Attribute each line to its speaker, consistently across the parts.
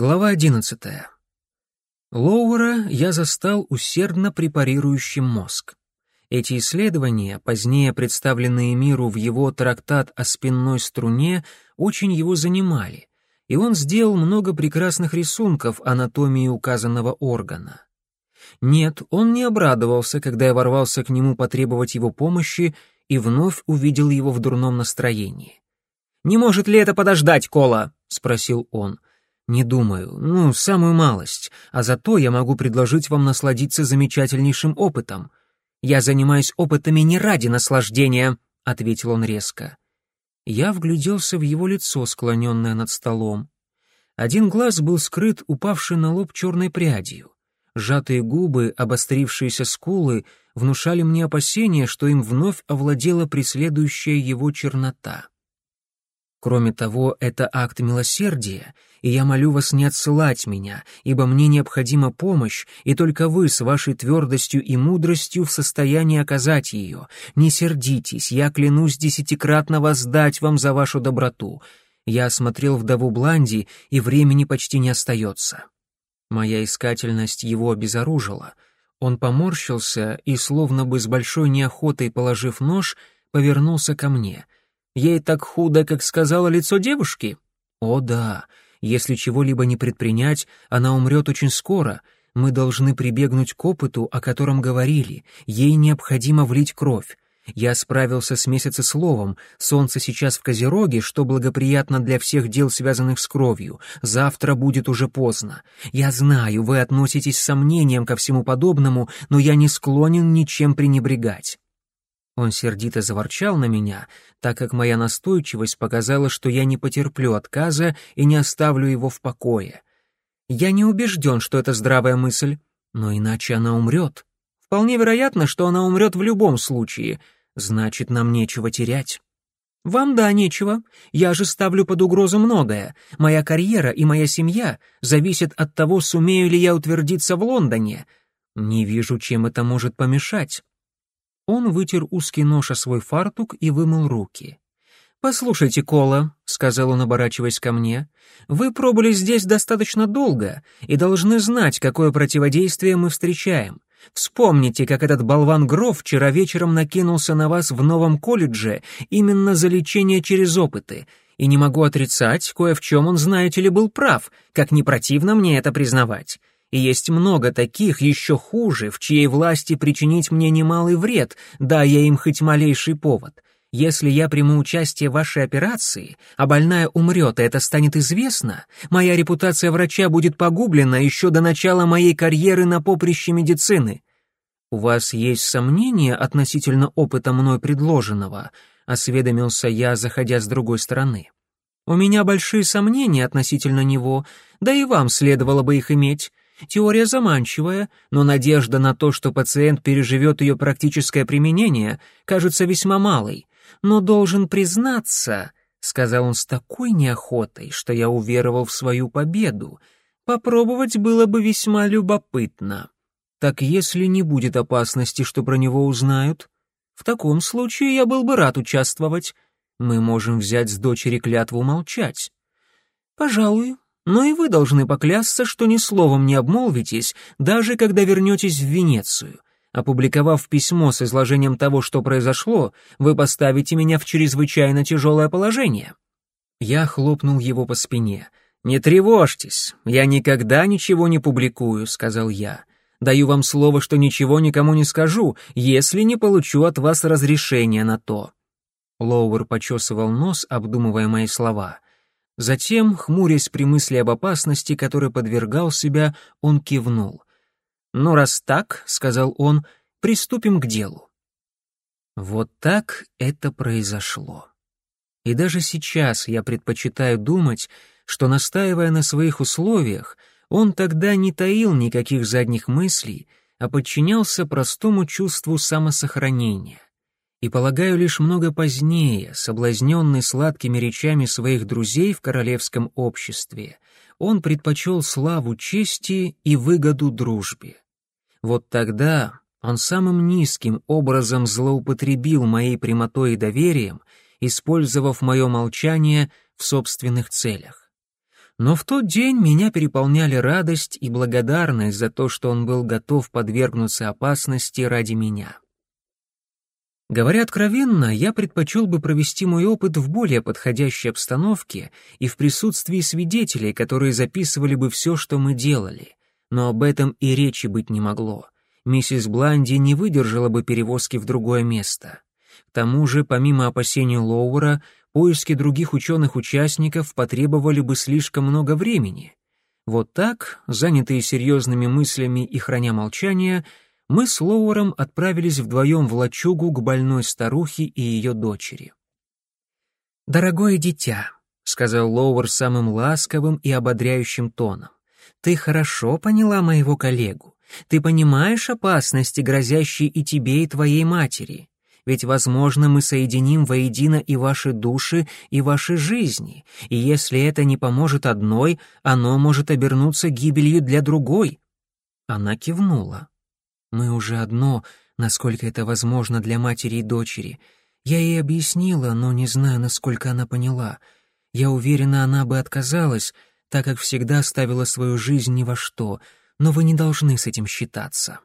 Speaker 1: Глава одиннадцатая. Лоуэра я застал усердно препарирующим мозг. Эти исследования, позднее представленные миру в его трактат о спинной струне, очень его занимали, и он сделал много прекрасных рисунков анатомии указанного органа. Нет, он не обрадовался, когда я ворвался к нему потребовать его помощи и вновь увидел его в дурном настроении. «Не может ли это подождать, Кола?» — спросил он. «Не думаю. Ну, самую малость. А зато я могу предложить вам насладиться замечательнейшим опытом. Я занимаюсь опытами не ради наслаждения», — ответил он резко. Я вгляделся в его лицо, склоненное над столом. Один глаз был скрыт упавшей на лоб черной прядью. Сжатые губы, обострившиеся скулы внушали мне опасения, что им вновь овладела преследующая его чернота. Кроме того, это акт милосердия, и я молю вас не отсылать меня, ибо мне необходима помощь, и только вы с вашей твердостью и мудростью в состоянии оказать ее. Не сердитесь, я клянусь десятикратно воздать вам за вашу доброту. Я осмотрел вдову Бланди, и времени почти не остается. Моя искательность его обезоружила. Он поморщился и, словно бы с большой неохотой положив нож, повернулся ко мне — Ей так худо, как сказала лицо девушки? О да, если чего-либо не предпринять, она умрет очень скоро. Мы должны прибегнуть к опыту, о котором говорили. Ей необходимо влить кровь. Я справился с месяцесловом. Солнце сейчас в Козероге, что благоприятно для всех дел, связанных с кровью. Завтра будет уже поздно. Я знаю, вы относитесь с сомнением ко всему подобному, но я не склонен ничем пренебрегать. Он сердито заворчал на меня, так как моя настойчивость показала, что я не потерплю отказа и не оставлю его в покое. Я не убежден, что это здравая мысль, но иначе она умрет. Вполне вероятно, что она умрет в любом случае, значит, нам нечего терять. Вам да, нечего. Я же ставлю под угрозу многое. Моя карьера и моя семья зависят от того, сумею ли я утвердиться в Лондоне. Не вижу, чем это может помешать. Он вытер узкий нож о свой фартук и вымыл руки. «Послушайте, Кола», — сказал он, оборачиваясь ко мне, — «вы пробыли здесь достаточно долго и должны знать, какое противодействие мы встречаем. Вспомните, как этот болван Гров вчера вечером накинулся на вас в новом колледже именно за лечение через опыты, и не могу отрицать, кое в чем он, знаете ли, был прав, как не противно мне это признавать. И есть много таких, еще хуже, в чьей власти причинить мне немалый вред, да я им хоть малейший повод. Если я приму участие в вашей операции, а больная умрет, и это станет известно, моя репутация врача будет погублена еще до начала моей карьеры на поприще медицины. У вас есть сомнения относительно опыта мной предложенного?» — осведомился я, заходя с другой стороны. «У меня большие сомнения относительно него, да и вам следовало бы их иметь. Теория заманчивая, но надежда на то, что пациент переживет ее практическое применение, кажется весьма малой. Но должен признаться, — сказал он с такой неохотой, что я уверовал в свою победу, — попробовать было бы весьма любопытно. Так если не будет опасности, что про него узнают, в таком случае я был бы рад участвовать. Мы можем взять с дочери клятву молчать. Пожалуй, но и вы должны поклясться, что ни словом не обмолвитесь, даже когда вернетесь в Венецию. Опубликовав письмо с изложением того, что произошло, вы поставите меня в чрезвычайно тяжелое положение». Я хлопнул его по спине. «Не тревожьтесь, я никогда ничего не публикую», — сказал я. «Даю вам слово, что ничего никому не скажу, если не получу от вас разрешения на то». Лоуэр почесывал нос, обдумывая мои слова — Затем, хмурясь при мысли об опасности, которой подвергал себя, он кивнул. «Ну, раз так, — сказал он, — приступим к делу». Вот так это произошло. И даже сейчас я предпочитаю думать, что, настаивая на своих условиях, он тогда не таил никаких задних мыслей, а подчинялся простому чувству самосохранения и, полагаю, лишь много позднее, соблазненный сладкими речами своих друзей в королевском обществе, он предпочел славу чести и выгоду дружбе. Вот тогда он самым низким образом злоупотребил моей прямотой и доверием, использовав мое молчание в собственных целях. Но в тот день меня переполняли радость и благодарность за то, что он был готов подвергнуться опасности ради меня. Говоря откровенно, я предпочел бы провести мой опыт в более подходящей обстановке и в присутствии свидетелей, которые записывали бы все, что мы делали. Но об этом и речи быть не могло. Миссис Бланди не выдержала бы перевозки в другое место. К тому же, помимо опасений Лоуэра, поиски других ученых-участников потребовали бы слишком много времени. Вот так, занятые серьезными мыслями и храня молчание, мы с Лоуэром отправились вдвоем в лачугу к больной старухе и ее дочери. «Дорогое дитя», — сказал Лоуэр самым ласковым и ободряющим тоном, — «ты хорошо поняла моего коллегу. Ты понимаешь опасности, грозящие и тебе, и твоей матери ведь, возможно, мы соединим воедино и ваши души, и ваши жизни, и если это не поможет одной, оно может обернуться гибелью для другой». Она кивнула. «Мы уже одно, насколько это возможно для матери и дочери. Я ей объяснила, но не знаю, насколько она поняла. Я уверена, она бы отказалась, так как всегда ставила свою жизнь ни во что, но вы не должны с этим считаться».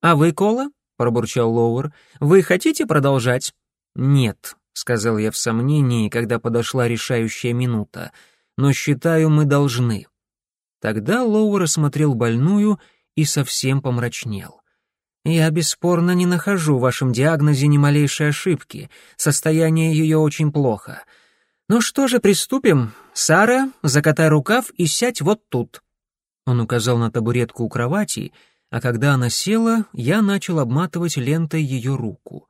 Speaker 1: «А вы, Кола?» — пробурчал Лоуэр. «Вы хотите продолжать?» «Нет», — сказал я в сомнении, когда подошла решающая минута. «Но считаю, мы должны». Тогда Лоуэр осмотрел больную и совсем помрачнел. «Я бесспорно не нахожу в вашем диагнозе ни малейшей ошибки. Состояние ее очень плохо. Ну что же, приступим. Сара, закатай рукав и сядь вот тут». Он указал на табуретку у кровати — а когда она села, я начал обматывать лентой ее руку.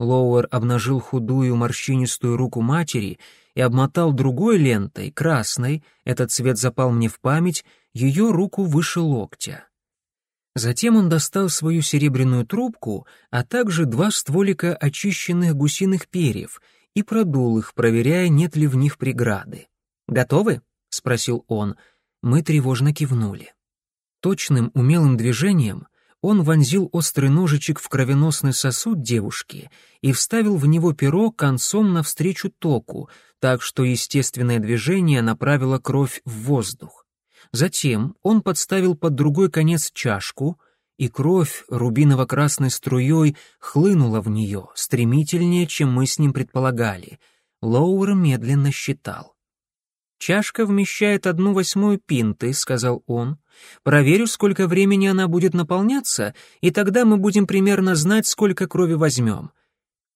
Speaker 1: Лоуэр обнажил худую морщинистую руку матери и обмотал другой лентой, красной, этот цвет запал мне в память, ее руку выше локтя. Затем он достал свою серебряную трубку, а также два стволика очищенных гусиных перьев и продул их, проверяя, нет ли в них преграды. «Готовы?» — спросил он. Мы тревожно кивнули. Точным умелым движением он вонзил острый ножичек в кровеносный сосуд девушки и вставил в него перо концом навстречу току, так что естественное движение направило кровь в воздух. Затем он подставил под другой конец чашку, и кровь рубиново-красной струей хлынула в нее, стремительнее, чем мы с ним предполагали. Лоуэр медленно считал. «Чашка вмещает одну восьмую пинты», — сказал он. «Проверю, сколько времени она будет наполняться, и тогда мы будем примерно знать, сколько крови возьмем».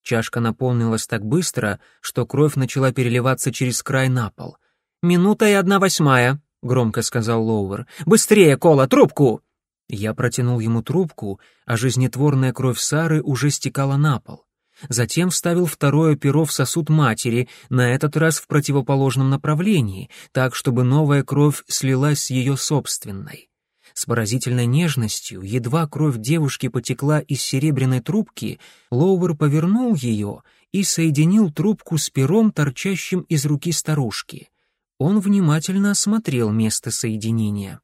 Speaker 1: Чашка наполнилась так быстро, что кровь начала переливаться через край на пол. «Минута и одна восьмая», — громко сказал Лоуэр. «Быстрее, Кола, трубку!» Я протянул ему трубку, а жизнетворная кровь Сары уже стекала на пол. Затем вставил второе перо в сосуд матери, на этот раз в противоположном направлении, так, чтобы новая кровь слилась с ее собственной. С поразительной нежностью, едва кровь девушки потекла из серебряной трубки, Лоуэр повернул ее и соединил трубку с пером, торчащим из руки старушки. Он внимательно осмотрел место соединения.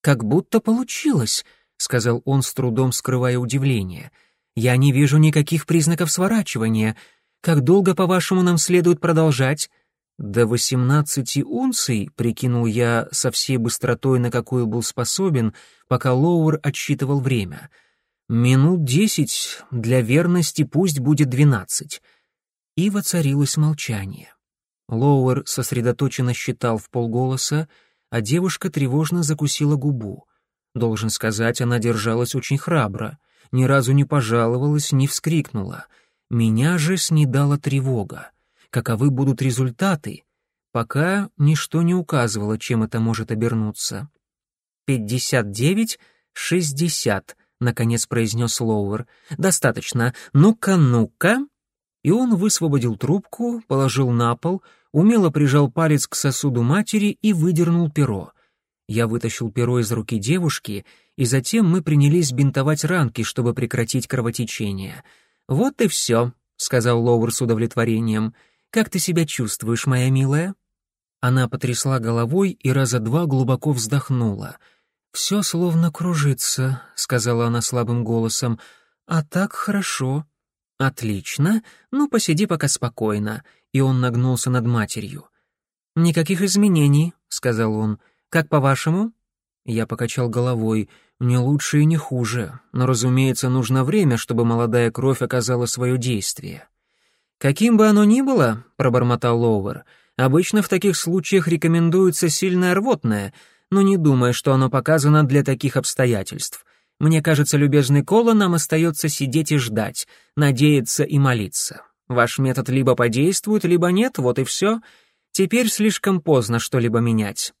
Speaker 1: «Как будто получилось», — сказал он с трудом скрывая удивление — я не вижу никаких признаков сворачивания. Как долго, по-вашему, нам следует продолжать? До восемнадцати унций, прикинул я со всей быстротой, на какую был способен, пока Лоуэр отсчитывал время. Минут десять, для верности пусть будет двенадцать. И воцарилось молчание. Лоуэр сосредоточенно считал в полголоса, а девушка тревожно закусила губу. Должен сказать, она держалась очень храбро ни разу не пожаловалась, не вскрикнула. Меня же снедала тревога. Каковы будут результаты? Пока ничто не указывало, чем это может обернуться. «Пятьдесят девять, шестьдесят», — наконец произнес Лоуэр. «Достаточно. Ну-ка, ну-ка». И он высвободил трубку, положил на пол, умело прижал палец к сосуду матери и выдернул перо. Я вытащил перо из руки девушки и затем мы принялись бинтовать ранки, чтобы прекратить кровотечение. «Вот и все», — сказал Лоуэр с удовлетворением. «Как ты себя чувствуешь, моя милая?» Она потрясла головой и раза два глубоко вздохнула. «Все словно кружится», — сказала она слабым голосом. «А так хорошо». «Отлично. Ну, посиди пока спокойно». И он нагнулся над матерью. «Никаких изменений», — сказал он. «Как по-вашему?» Я покачал головой. «Не лучше и не хуже, но, разумеется, нужно время, чтобы молодая кровь оказала свое действие». «Каким бы оно ни было», — пробормотал Лоуэр, «обычно в таких случаях рекомендуется сильное рвотное, но не думая, что оно показано для таких обстоятельств. Мне кажется, любезный Кола, нам остается сидеть и ждать, надеяться и молиться. Ваш метод либо подействует, либо нет, вот и все. Теперь слишком поздно что-либо менять».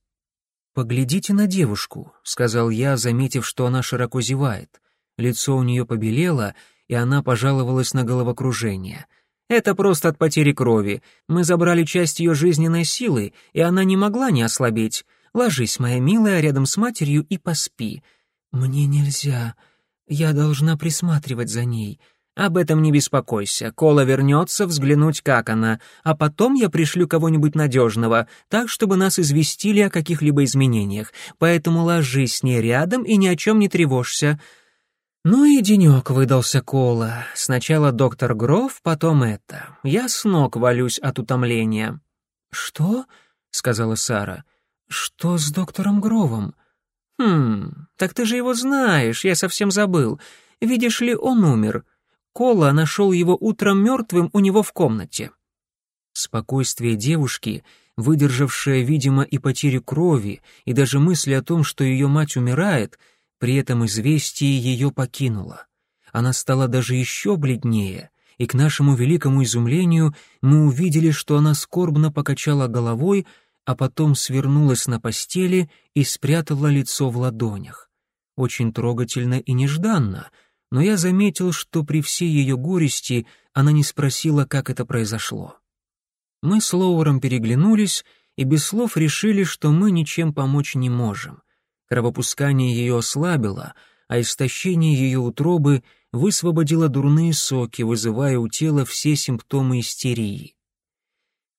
Speaker 1: «Поглядите на девушку», — сказал я, заметив, что она широко зевает. Лицо у нее побелело, и она пожаловалась на головокружение. «Это просто от потери крови. Мы забрали часть ее жизненной силы, и она не могла не ослабеть. Ложись, моя милая, рядом с матерью и поспи». «Мне нельзя. Я должна присматривать за ней», об этом не беспокойся. Кола вернется взглянуть, как она, а потом я пришлю кого-нибудь надежного, так, чтобы нас известили о каких-либо изменениях. Поэтому ложись с ней рядом и ни о чем не тревожься. Ну и денек выдался Кола. Сначала доктор Гров, потом это. Я с ног валюсь от утомления. «Что?» — сказала Сара. «Что с доктором Гровом?» «Хм, так ты же его знаешь, я совсем забыл. Видишь ли, он умер». Кола нашел его утром мертвым у него в комнате. Спокойствие девушки, выдержавшая, видимо, и потерю крови, и даже мысли о том, что ее мать умирает, при этом известие ее покинуло. Она стала даже еще бледнее, и к нашему великому изумлению мы увидели, что она скорбно покачала головой, а потом свернулась на постели и спрятала лицо в ладонях. Очень трогательно и нежданно — но я заметил, что при всей ее горести она не спросила, как это произошло. Мы с Лоуэром переглянулись и без слов решили, что мы ничем помочь не можем. Кровопускание ее ослабило, а истощение ее утробы высвободило дурные соки, вызывая у тела все симптомы истерии.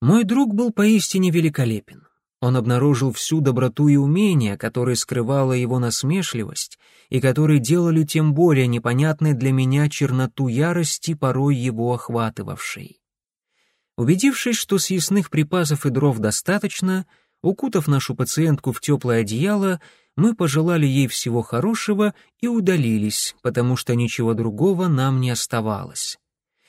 Speaker 1: Мой друг был поистине великолепен. Он обнаружил всю доброту и умение, которые скрывала его насмешливость, и которые делали тем более непонятной для меня черноту ярости, порой его охватывавшей. Убедившись, что съестных припасов и дров достаточно, укутав нашу пациентку в теплое одеяло, мы пожелали ей всего хорошего и удалились, потому что ничего другого нам не оставалось.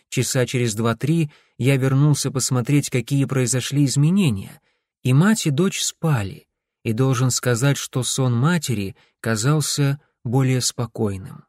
Speaker 1: Часа через два-три я вернулся посмотреть, какие произошли изменения — и мать, и дочь спали, и должен сказать, что сон матери казался более спокойным.